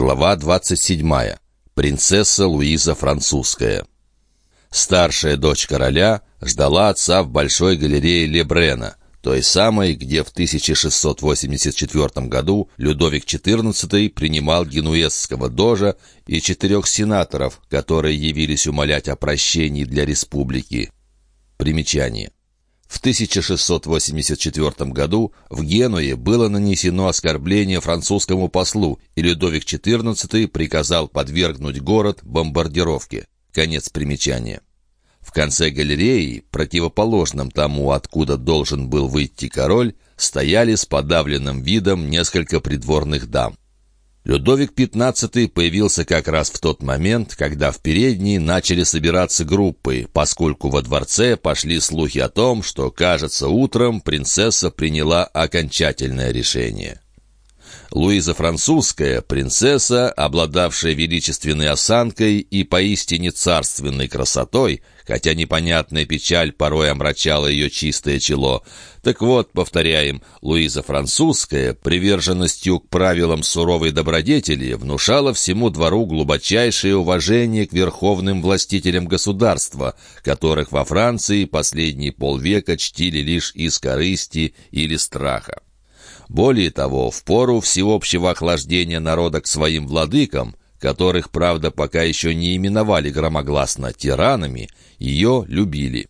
Глава 27. Принцесса Луиза Французская. Старшая дочь короля ждала отца в Большой галерее Лебрена, той самой, где в 1684 году Людовик XIV принимал генуэзского дожа и четырех сенаторов, которые явились умолять о прощении для республики. Примечание. В 1684 году в Генуе было нанесено оскорбление французскому послу, и Людовик XIV приказал подвергнуть город бомбардировке. Конец примечания. В конце галереи, противоположном тому, откуда должен был выйти король, стояли с подавленным видом несколько придворных дам. Людовик XV появился как раз в тот момент, когда в передней начали собираться группы, поскольку во дворце пошли слухи о том, что, кажется, утром принцесса приняла окончательное решение. Луиза Французская, принцесса, обладавшая величественной осанкой и поистине царственной красотой, хотя непонятная печаль порой омрачала ее чистое чело. Так вот, повторяем, Луиза Французская, приверженностью к правилам суровой добродетели, внушала всему двору глубочайшее уважение к верховным властителям государства, которых во Франции последние полвека чтили лишь из корысти или страха. Более того, в пору всеобщего охлаждения народа к своим владыкам, которых, правда, пока еще не именовали громогласно тиранами, ее любили.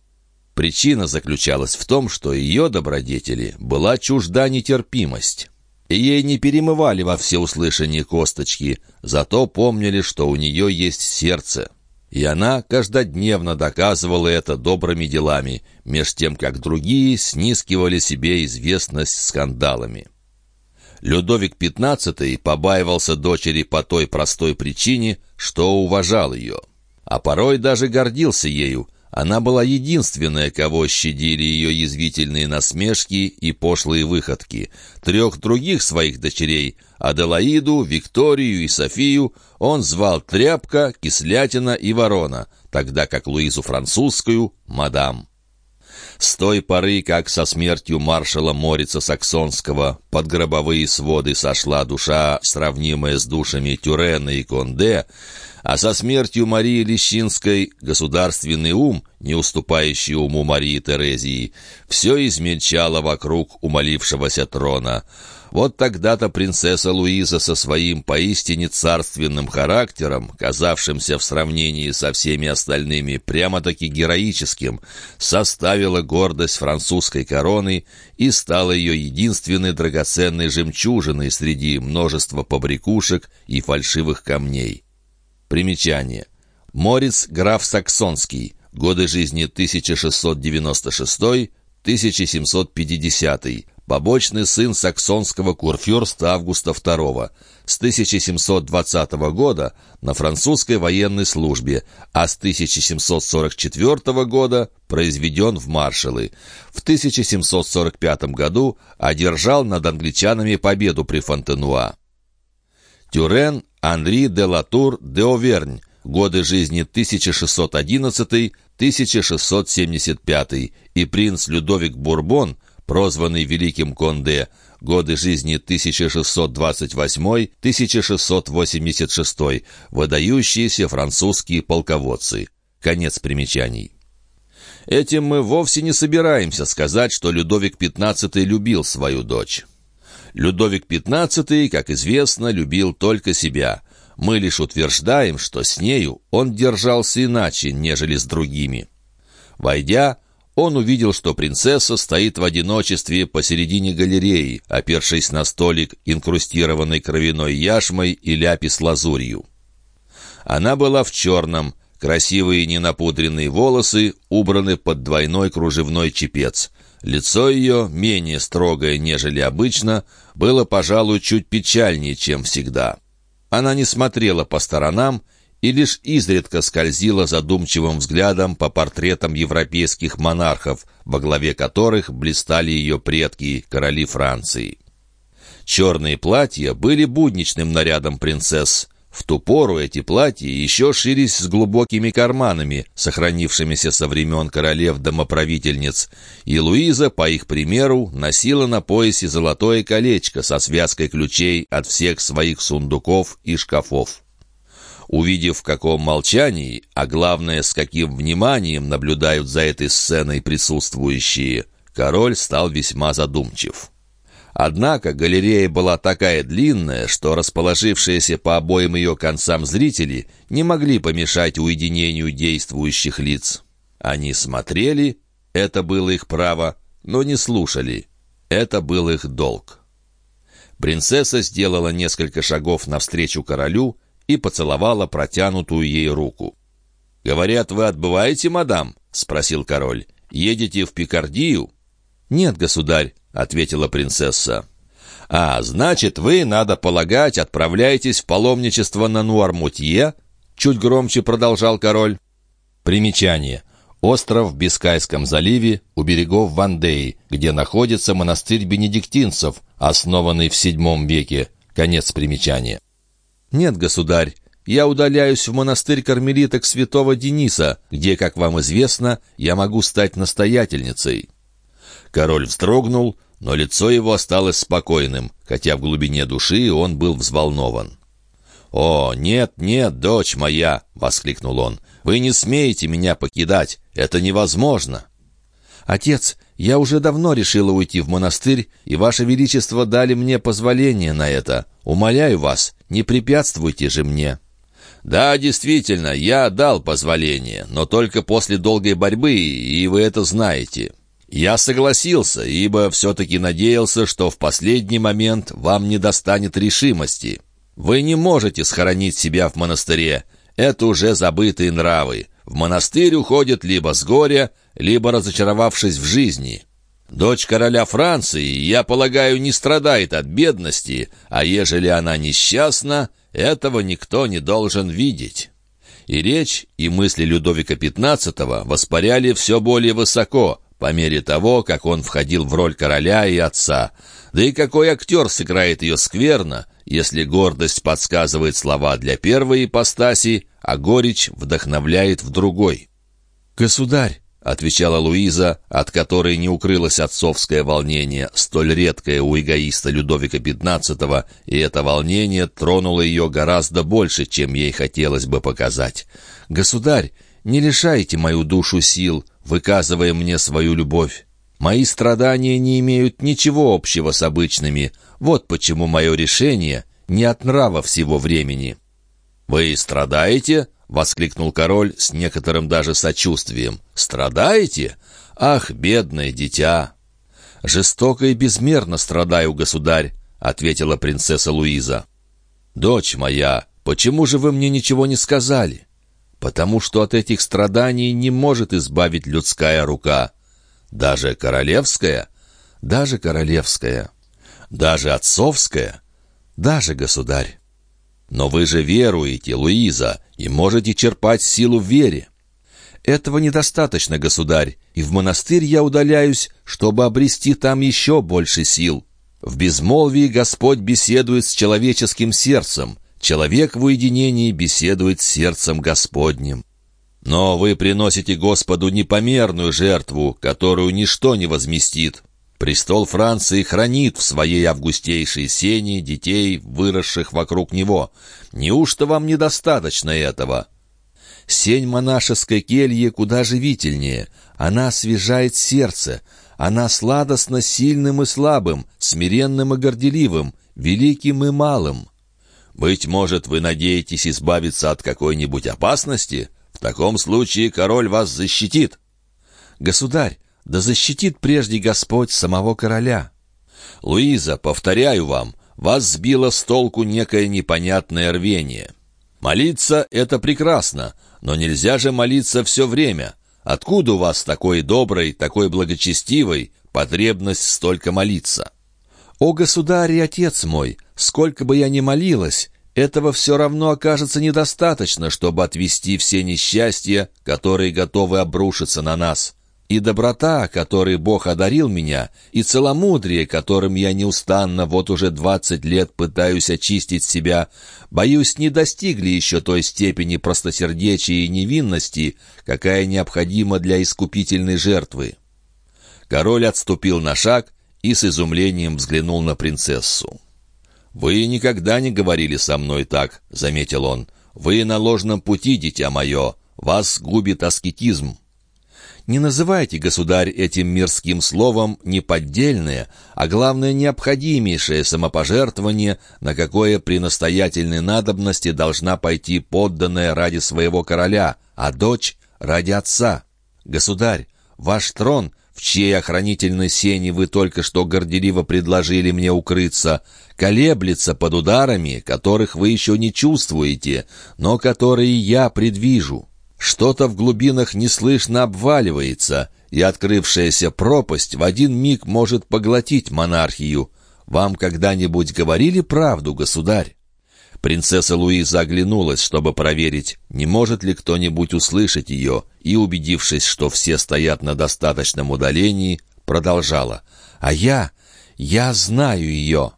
Причина заключалась в том, что ее добродетели была чужда нетерпимость. Ей не перемывали во всеуслышание косточки, зато помнили, что у нее есть сердце. И она каждодневно доказывала это добрыми делами, меж тем, как другие снискивали себе известность скандалами. Людовик XV побаивался дочери по той простой причине, что уважал ее. А порой даже гордился ею. Она была единственная, кого щадили ее язвительные насмешки и пошлые выходки. Трех других своих дочерей — Аделаиду, Викторию и Софию он звал Тряпка, Кислятина и Ворона, тогда как Луизу Французскую — Мадам. С той поры, как со смертью маршала Морица Саксонского под гробовые своды сошла душа, сравнимая с душами Тюрена и Конде, а со смертью Марии Лещинской государственный ум, не уступающий уму Марии Терезии, все измельчало вокруг умолившегося трона — вот тогда-то принцесса Луиза со своим поистине царственным характером, казавшимся в сравнении со всеми остальными прямо-таки героическим, составила гордость французской короны и стала ее единственной драгоценной жемчужиной среди множества побрякушек и фальшивых камней. Примечание. Морец граф Саксонский. Годы жизни 1696-1750 побочный сын саксонского курфюрста Августа II, с 1720 года на французской военной службе, а с 1744 года произведен в маршалы. В 1745 году одержал над англичанами победу при Фонтенуа. Тюрен Анри де Латур де Овернь, годы жизни 1611-1675, и принц Людовик Бурбон – прозванный Великим Конде, годы жизни 1628-1686, выдающиеся французские полководцы. Конец примечаний. Этим мы вовсе не собираемся сказать, что Людовик XV любил свою дочь. Людовик XV, как известно, любил только себя. Мы лишь утверждаем, что с нею он держался иначе, нежели с другими. Войдя, он увидел, что принцесса стоит в одиночестве посередине галереи, опершись на столик, инкрустированный кровяной яшмой и ляпис-лазурью. Она была в черном, красивые ненапудренные волосы убраны под двойной кружевной чепец. Лицо ее, менее строгое, нежели обычно, было, пожалуй, чуть печальнее, чем всегда. Она не смотрела по сторонам и лишь изредка скользила задумчивым взглядом по портретам европейских монархов, во главе которых блистали ее предки, короли Франции. Черные платья были будничным нарядом принцесс, В ту пору эти платья еще ширись с глубокими карманами, сохранившимися со времен королев-домоправительниц, и Луиза, по их примеру, носила на поясе золотое колечко со связкой ключей от всех своих сундуков и шкафов. Увидев, в каком молчании, а главное, с каким вниманием наблюдают за этой сценой присутствующие, король стал весьма задумчив. Однако галерея была такая длинная, что расположившиеся по обоим ее концам зрители не могли помешать уединению действующих лиц. Они смотрели, это было их право, но не слушали, это был их долг. Принцесса сделала несколько шагов навстречу королю и поцеловала протянутую ей руку. «Говорят, вы отбываете, мадам?» — спросил король. «Едете в Пикардию?» «Нет, государь», — ответила принцесса. «А, значит, вы, надо полагать, отправляетесь в паломничество на Нуармутье?» Чуть громче продолжал король. Примечание. Остров в Бискайском заливе у берегов Вандеи, где находится монастырь бенедиктинцев, основанный в VII веке. Конец примечания. «Нет, государь, я удаляюсь в монастырь кармелиток святого Дениса, где, как вам известно, я могу стать настоятельницей». Король вздрогнул, но лицо его осталось спокойным, хотя в глубине души он был взволнован. «О, нет, нет, дочь моя!» — воскликнул он. «Вы не смеете меня покидать! Это невозможно!» «Отец, я уже давно решила уйти в монастырь, и Ваше Величество дали мне позволение на это. Умоляю вас, не препятствуйте же мне». «Да, действительно, я дал позволение, но только после долгой борьбы, и вы это знаете. Я согласился, ибо все-таки надеялся, что в последний момент вам не достанет решимости. Вы не можете схоронить себя в монастыре. Это уже забытые нравы. В монастырь уходят либо с горя, либо разочаровавшись в жизни. Дочь короля Франции, я полагаю, не страдает от бедности, а ежели она несчастна, этого никто не должен видеть». И речь, и мысли Людовика XV воспаряли все более высоко, по мере того, как он входил в роль короля и отца. Да и какой актер сыграет ее скверно, если гордость подсказывает слова для первой ипостаси, а горечь вдохновляет в другой. «Государь!» — отвечала Луиза, от которой не укрылось отцовское волнение, столь редкое у эгоиста Людовика XV, и это волнение тронуло ее гораздо больше, чем ей хотелось бы показать. «Государь, не лишайте мою душу сил, выказывая мне свою любовь. Мои страдания не имеют ничего общего с обычными. Вот почему мое решение не от нрава всего времени». «Вы страдаете?» — воскликнул король с некоторым даже сочувствием. «Страдаете? Ах, бедное дитя!» «Жестоко и безмерно страдаю, государь», — ответила принцесса Луиза. «Дочь моя, почему же вы мне ничего не сказали?» Потому что от этих страданий не может избавить людская рука. Даже королевская? Даже королевская. Даже отцовская? Даже государь. Но вы же веруете, Луиза, и можете черпать силу в вере. Этого недостаточно, государь, и в монастырь я удаляюсь, чтобы обрести там еще больше сил. В безмолвии Господь беседует с человеческим сердцем, Человек в уединении беседует с сердцем Господним. Но вы приносите Господу непомерную жертву, которую ничто не возместит. Престол Франции хранит в своей августейшей сене детей, выросших вокруг него. Неужто вам недостаточно этого? Сень монашеской кельи куда живительнее. Она освежает сердце. Она сладостно сильным и слабым, смиренным и горделивым, великим и малым. Быть может, вы надеетесь избавиться от какой-нибудь опасности? В таком случае король вас защитит». «Государь, да защитит прежде Господь самого короля». «Луиза, повторяю вам, вас сбило с толку некое непонятное рвение. Молиться — это прекрасно, но нельзя же молиться все время. Откуда у вас такой доброй, такой благочестивой потребность столько молиться?» «О, государь и отец мой, сколько бы я ни молилась, этого все равно окажется недостаточно, чтобы отвести все несчастья, которые готовы обрушиться на нас. и доброта, которой Бог одарил меня, и целомудрие, которым я неустанно вот уже двадцать лет пытаюсь очистить себя, боюсь, не достигли еще той степени простосердечия и невинности, какая необходима для искупительной жертвы. Король отступил на шаг и с изумлением взглянул на принцессу. «Вы никогда не говорили со мной так», — заметил он. «Вы на ложном пути, дитя мое. Вас губит аскетизм». Не называйте, государь, этим мирским словом неподдельное, а главное необходимейшее самопожертвование, на какое при настоятельной надобности должна пойти подданная ради своего короля, а дочь — ради отца. Государь, ваш трон, в чьей охранительной сене вы только что горделиво предложили мне укрыться, колеблется под ударами, которых вы еще не чувствуете, но которые я предвижу». Что-то в глубинах неслышно обваливается, и открывшаяся пропасть в один миг может поглотить монархию. Вам когда-нибудь говорили правду, государь?» Принцесса Луиза оглянулась, чтобы проверить, не может ли кто-нибудь услышать ее, и, убедившись, что все стоят на достаточном удалении, продолжала. «А я, я знаю ее!»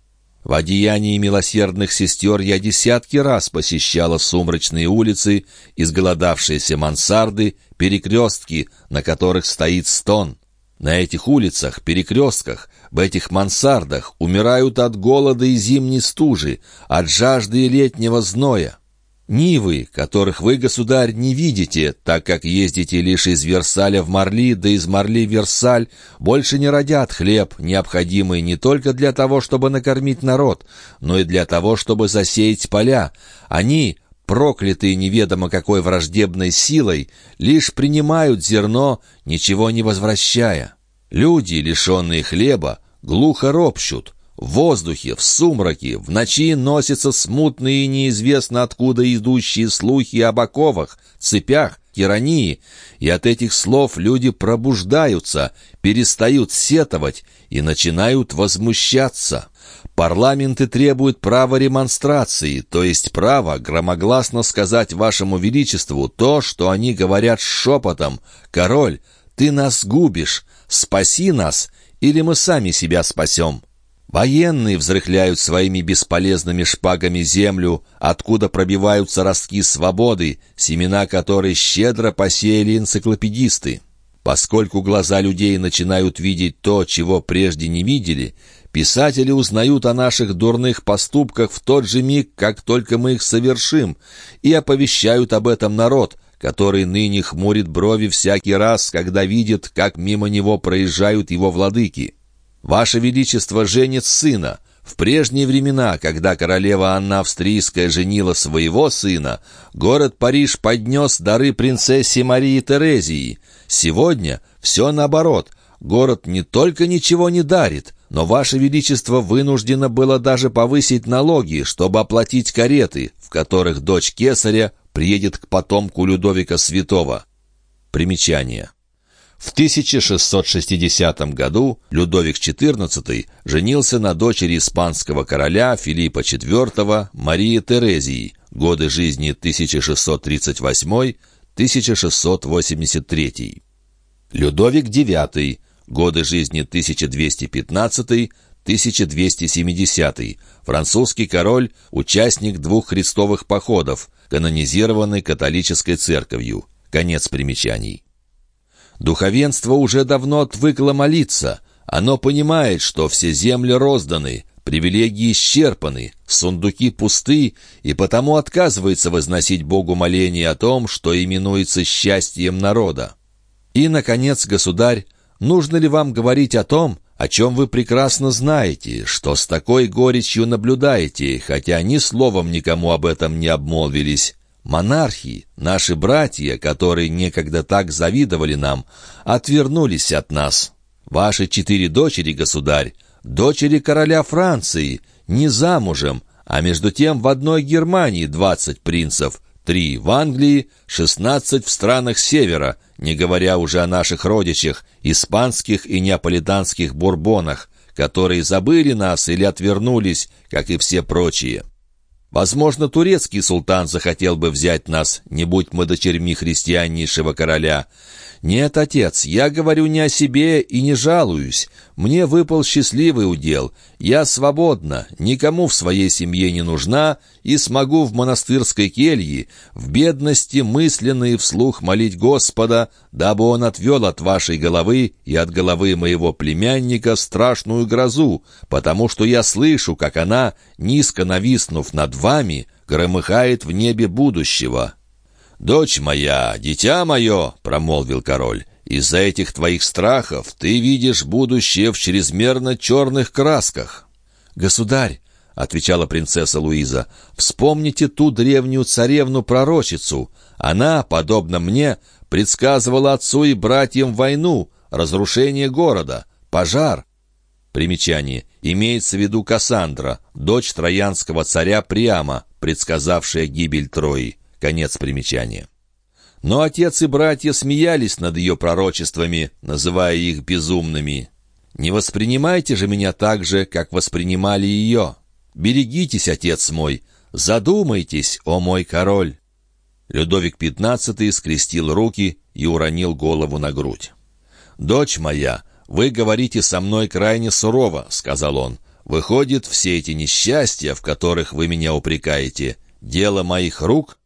В одеянии милосердных сестер я десятки раз посещала сумрачные улицы, изголодавшиеся мансарды, перекрестки, на которых стоит стон. На этих улицах, перекрестках, в этих мансардах умирают от голода и зимней стужи, от жажды и летнего зноя. Нивы, которых вы, государь, не видите, так как ездите лишь из Версаля в Марли, да из Марли в Версаль, больше не родят хлеб, необходимый не только для того, чтобы накормить народ, но и для того, чтобы засеять поля. Они, проклятые неведомо какой враждебной силой, лишь принимают зерно, ничего не возвращая. Люди, лишенные хлеба, глухо ропщут. В воздухе, в сумраке, в ночи носятся смутные и неизвестно откуда идущие слухи об оковах, цепях, тирании, и от этих слов люди пробуждаются, перестают сетовать и начинают возмущаться. Парламенты требуют права ремонстрации, то есть права громогласно сказать вашему величеству то, что они говорят шепотом «Король, ты нас губишь, спаси нас, или мы сами себя спасем». Военные взрыхляют своими бесполезными шпагами землю, откуда пробиваются ростки свободы, семена которой щедро посеяли энциклопедисты. Поскольку глаза людей начинают видеть то, чего прежде не видели, писатели узнают о наших дурных поступках в тот же миг, как только мы их совершим, и оповещают об этом народ, который ныне хмурит брови всякий раз, когда видит, как мимо него проезжают его владыки. «Ваше Величество женит сына. В прежние времена, когда королева Анна Австрийская женила своего сына, город Париж поднес дары принцессе Марии Терезии. Сегодня все наоборот. Город не только ничего не дарит, но Ваше Величество вынуждено было даже повысить налоги, чтобы оплатить кареты, в которых дочь кесаря приедет к потомку Людовика Святого. Примечание. В 1660 году Людовик XIV женился на дочери испанского короля Филиппа IV Марии Терезии, годы жизни 1638-1683. Людовик IX, годы жизни 1215-1270, французский король, участник двух крестовых походов, канонизированный католической церковью. Конец примечаний. Духовенство уже давно отвыкло молиться. Оно понимает, что все земли розданы, привилегии исчерпаны, сундуки пусты, и потому отказывается возносить Богу моление о том, что именуется счастьем народа. И, наконец, государь, нужно ли вам говорить о том, о чем вы прекрасно знаете, что с такой горечью наблюдаете, хотя ни словом никому об этом не обмолвились? Монархи, наши братья, которые некогда так завидовали нам, отвернулись от нас. Ваши четыре дочери, государь, дочери короля Франции, не замужем, а между тем в одной Германии двадцать принцев, три в Англии, шестнадцать в странах Севера, не говоря уже о наших родичах, испанских и неаполитанских бурбонах, которые забыли нас или отвернулись, как и все прочие. Возможно, турецкий султан захотел бы взять нас, не будь мы дочерьми христианнейшего короля. «Нет, отец, я говорю не о себе и не жалуюсь. Мне выпал счастливый удел. Я свободна, никому в своей семье не нужна и смогу в монастырской келье, в бедности мысленно и вслух молить Господа, дабы Он отвел от вашей головы и от головы моего племянника страшную грозу, потому что я слышу, как она, низко нависнув над вами, громыхает в небе будущего». «Дочь моя, дитя мое», — промолвил король, — «из-за этих твоих страхов ты видишь будущее в чрезмерно черных красках». «Государь», — отвечала принцесса Луиза, — «вспомните ту древнюю царевну-пророчицу. Она, подобно мне, предсказывала отцу и братьям войну, разрушение города, пожар». Примечание. Имеется в виду Кассандра, дочь троянского царя Приама, предсказавшая гибель Трои. Конец примечания. Но отец и братья смеялись над ее пророчествами, называя их безумными. «Не воспринимайте же меня так же, как воспринимали ее. Берегитесь, отец мой, задумайтесь, о мой король!» Людовик XV скрестил руки и уронил голову на грудь. «Дочь моя, вы говорите со мной крайне сурово», — сказал он. «Выходит, все эти несчастья, в которых вы меня упрекаете, дело моих рук?»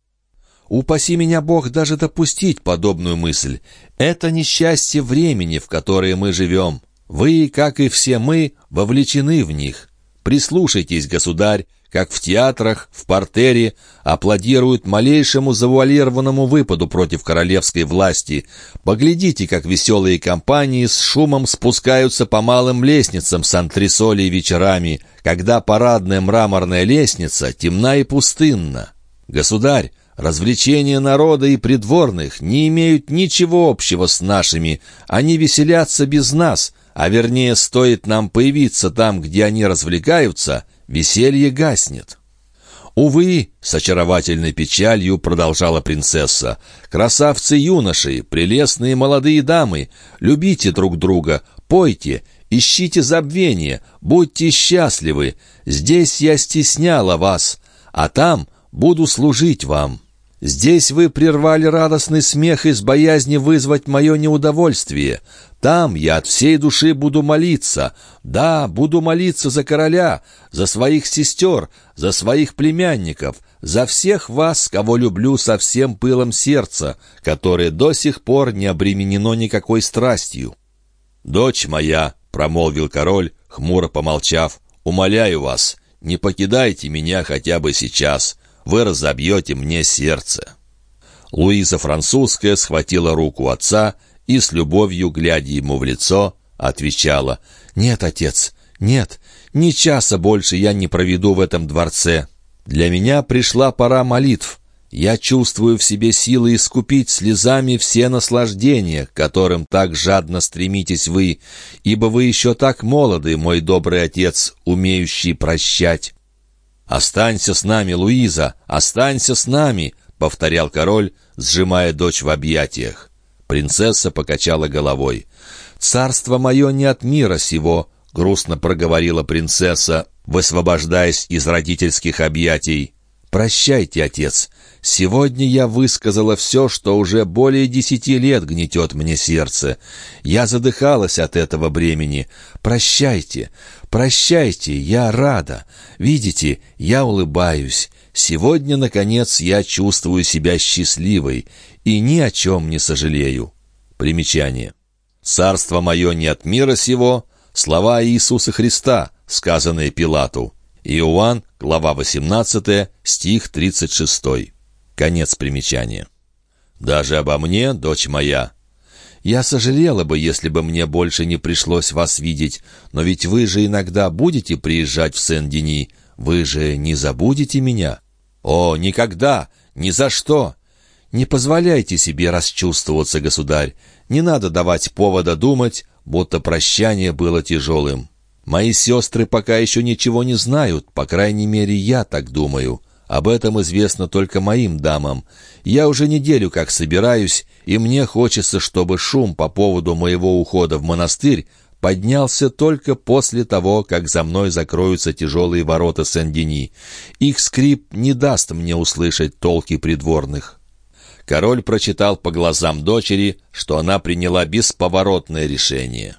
Упаси меня Бог даже допустить подобную мысль. Это несчастье времени, в которое мы живем. Вы, как и все мы, вовлечены в них. Прислушайтесь, государь, как в театрах, в портере аплодируют малейшему завуалированному выпаду против королевской власти. Поглядите, как веселые компании с шумом спускаются по малым лестницам с антресолей вечерами, когда парадная мраморная лестница темна и пустынна. Государь, Развлечения народа и придворных не имеют ничего общего с нашими. Они веселятся без нас, а вернее, стоит нам появиться там, где они развлекаются, веселье гаснет. «Увы», — с очаровательной печалью продолжала принцесса, «красавцы-юноши, прелестные молодые дамы, любите друг друга, пойте, ищите забвения, будьте счастливы. Здесь я стесняла вас, а там буду служить вам». Здесь вы прервали радостный смех из боязни вызвать мое неудовольствие. Там я от всей души буду молиться. Да, буду молиться за короля, за своих сестер, за своих племянников, за всех вас, кого люблю со всем пылом сердца, которое до сих пор не обременено никакой страстью. «Дочь моя», — промолвил король, хмуро помолчав, — «умоляю вас, не покидайте меня хотя бы сейчас» вы разобьете мне сердце». Луиза Французская схватила руку отца и с любовью, глядя ему в лицо, отвечала «Нет, отец, нет, ни часа больше я не проведу в этом дворце. Для меня пришла пора молитв. Я чувствую в себе силы искупить слезами все наслаждения, которым так жадно стремитесь вы, ибо вы еще так молоды, мой добрый отец, умеющий прощать. «Останься с нами, Луиза! Останься с нами!» — повторял король, сжимая дочь в объятиях. Принцесса покачала головой. «Царство мое не от мира сего», — грустно проговорила принцесса, высвобождаясь из родительских объятий. «Прощайте, отец. Сегодня я высказала все, что уже более десяти лет гнетет мне сердце. Я задыхалась от этого бремени. Прощайте, прощайте, я рада. Видите, я улыбаюсь. Сегодня, наконец, я чувствую себя счастливой и ни о чем не сожалею». Примечание. «Царство мое не от мира сего» — слова Иисуса Христа, сказанные Пилату. Иоанн, глава 18, стих 36. Конец примечания. «Даже обо мне, дочь моя». «Я сожалела бы, если бы мне больше не пришлось вас видеть, но ведь вы же иногда будете приезжать в Сен-Дени. Вы же не забудете меня?» «О, никогда! Ни за что!» «Не позволяйте себе расчувствоваться, государь. Не надо давать повода думать, будто прощание было тяжелым. Мои сестры пока еще ничего не знают, по крайней мере, я так думаю. Об этом известно только моим дамам. Я уже неделю как собираюсь, и мне хочется, чтобы шум по поводу моего ухода в монастырь поднялся только после того, как за мной закроются тяжелые ворота Сен-Дени. Их скрип не даст мне услышать толки придворных. Король прочитал по глазам дочери, что она приняла бесповоротное решение.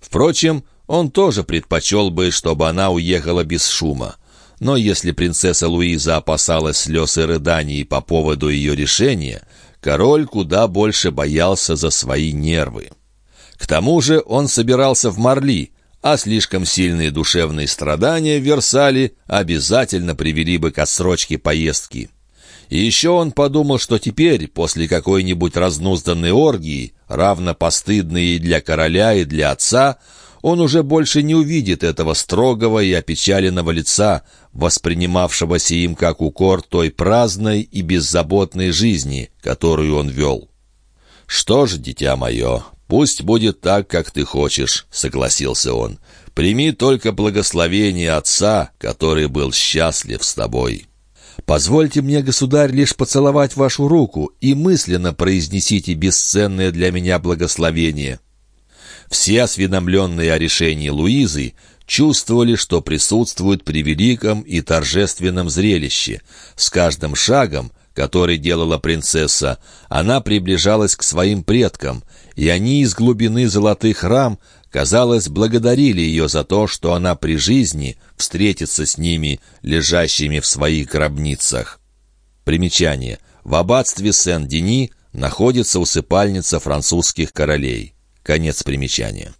Впрочем, он тоже предпочел бы, чтобы она уехала без шума. Но если принцесса Луиза опасалась слез и рыданий по поводу ее решения, король куда больше боялся за свои нервы. К тому же он собирался в Марли, а слишком сильные душевные страдания в Версале обязательно привели бы к отсрочке поездки. И еще он подумал, что теперь, после какой-нибудь разнузданной оргии, равно постыдной и для короля, и для отца, он уже больше не увидит этого строгого и опечаленного лица, воспринимавшегося им как укор той праздной и беззаботной жизни, которую он вел. «Что ж, дитя мое, «Пусть будет так, как ты хочешь», — согласился он. «Прими только благословение Отца, который был счастлив с тобой». «Позвольте мне, государь, лишь поцеловать вашу руку и мысленно произнесите бесценное для меня благословение». Все осведомленные о решении Луизы чувствовали, что присутствуют при великом и торжественном зрелище. С каждым шагом, который делала принцесса, она приближалась к своим предкам, и они из глубины золотых рам, казалось, благодарили ее за то, что она при жизни встретится с ними, лежащими в своих гробницах. Примечание. В аббатстве Сен-Дени находится усыпальница французских королей. Конец примечания.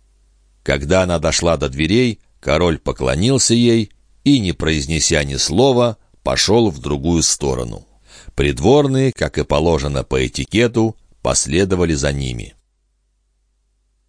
Когда она дошла до дверей, король поклонился ей и, не произнеся ни слова, пошел в другую сторону. Придворные, как и положено по этикету, последовали за ними.